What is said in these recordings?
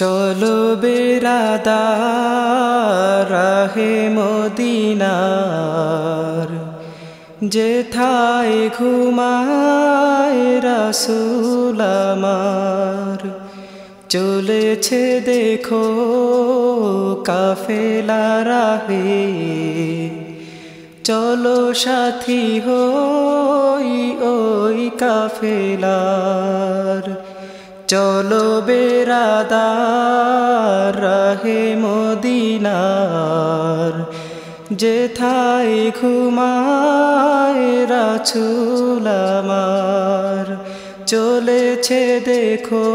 চলো বেরাদা রাহে মদিনার। যেথায় ঘুমায় রাসুল আমার। চলেছে দেখো কাফেলা রাহে। চলো সাথী হই ওই কাফেলার। চলো বেরাদার রাহে মদিনার। যেথায় ঘুমায় রাছুল আমার। চলেছে দেখো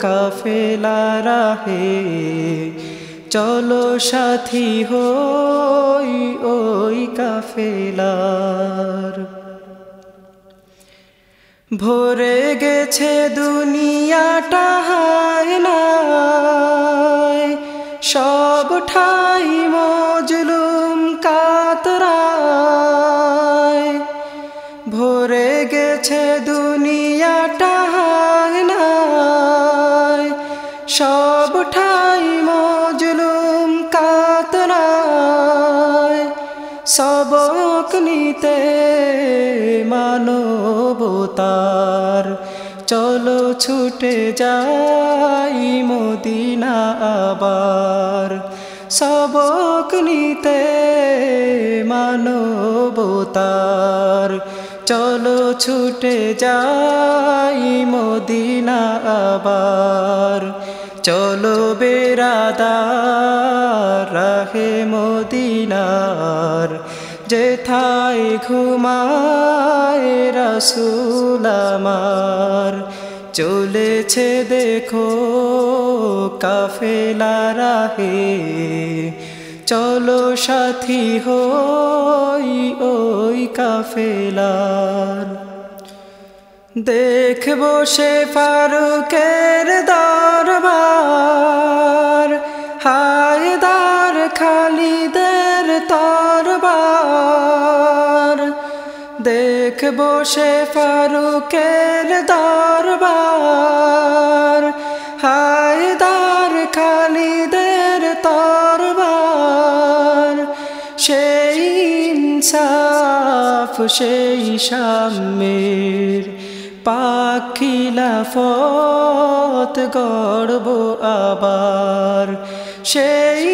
কাফেলা রাহে। চলো সাথী হই ওই কাফেলার। ভরে গেছে দুনিয়াটা হায় সব ঠাই নিতে মানবতার। চলো ছুটে যাই মদিনা আবার। সবক নিতে মানবতার। চলো ছুটে যাই মদিনা আবার। চলো বেরাদার, রাহে মদিনার। যেথায় ঘুমায় রসুল আমার। চলেছে দেখো কাফেলা রাহে। চলো সাথী হই ওই কাফেলার। দেখব সে ফারুকের দরবার। দেখব সে ফারুকের দরবার, হায়দার খালিদের তরবার। সেই ইনসাফ, সেই সামের পাখিলাফত গড়ব আবার। সেই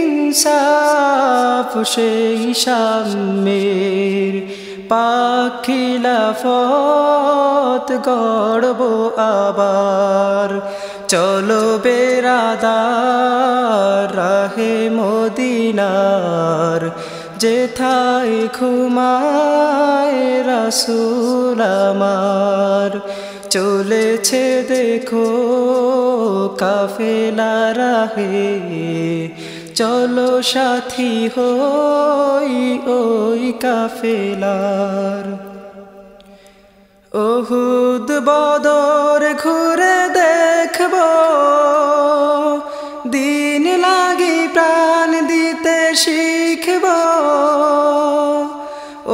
ইনসাফ, সেই সামের পাখিলাফত গড়ব আবার। চলো বেরাদার রাহে মদিনার যেথায় ঘুমায় রাসুল চলেছে দেখো কাফেলা রাহে চলো সাথী হই ওই কাফেলার। ওহুদ বদর ঘুরে দেখব, দিন লাগি প্রাণ দিতে শিখব।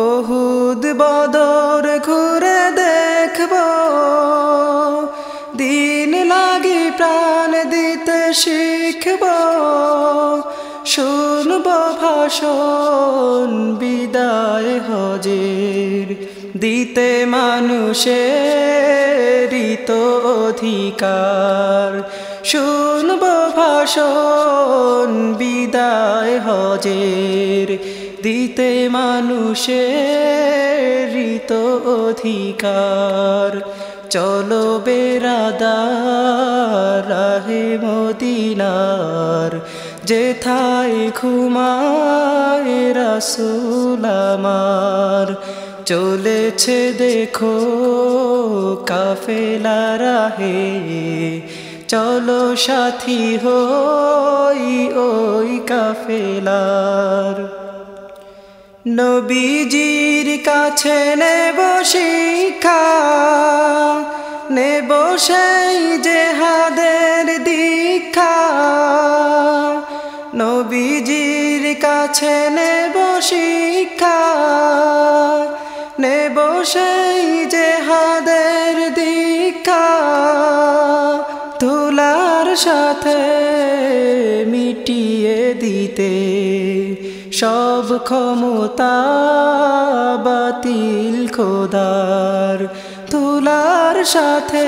ওহুদ বদর ঘুরে দেখব, দিন লাগি প্রাণ দিতে শিখব। ভাষণ বিদায় হজের, দিতে মানুষের তো অধিকার। শুনব ভাষণ বিদায় হজের, দিতে মানুষের তো অধিকার। চলো বেরাদার, রাহে মদিনার যেথায় ঘুমায় রাসুল চলেছে দেখো কাফেলা রাহে। চলো সাথী হই ওই কাফেলার। নবীজির কাছে নেব শিক্ষা, নেব সেই জেহাদের দীক্ষা। নবীজির কাছে নেব শিক্ষা, নেব সেই জেহাদের দীক্ষা। তুলার সাথে মিটিয়ে দিতে সব ক্ষমতা বাতিল খোদার। তুলার সাথে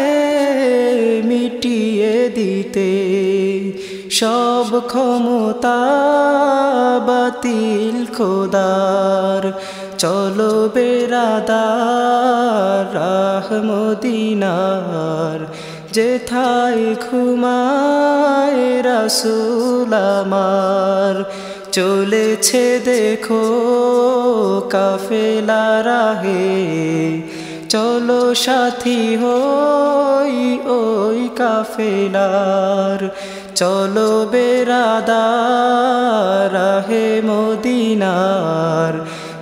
মিটিয়ে দিতে সব ক্ষমতা বাতিল খোদার। চলো বেরাদার রাহমদিনার যেথায় ঘুমায় রাসুল চলেছে দেখো কাফেলা রাহে। চলো সাথী হই ওই কাফেলার। চলো বেরাদার, রাহে মদিনার,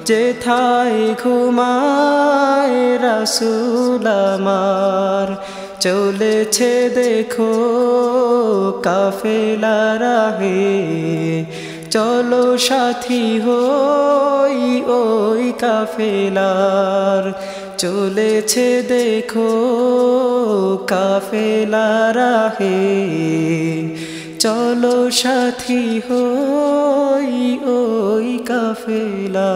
যেথায় ঘুমায় রাসুল আমার। চলেছে দেখো কাফেলা রাহে, চলো সাথী হই ওই কাফেলার। চলেছে দেখো কাফেলা রাহে চলো সাথী হই ওই কাফেলা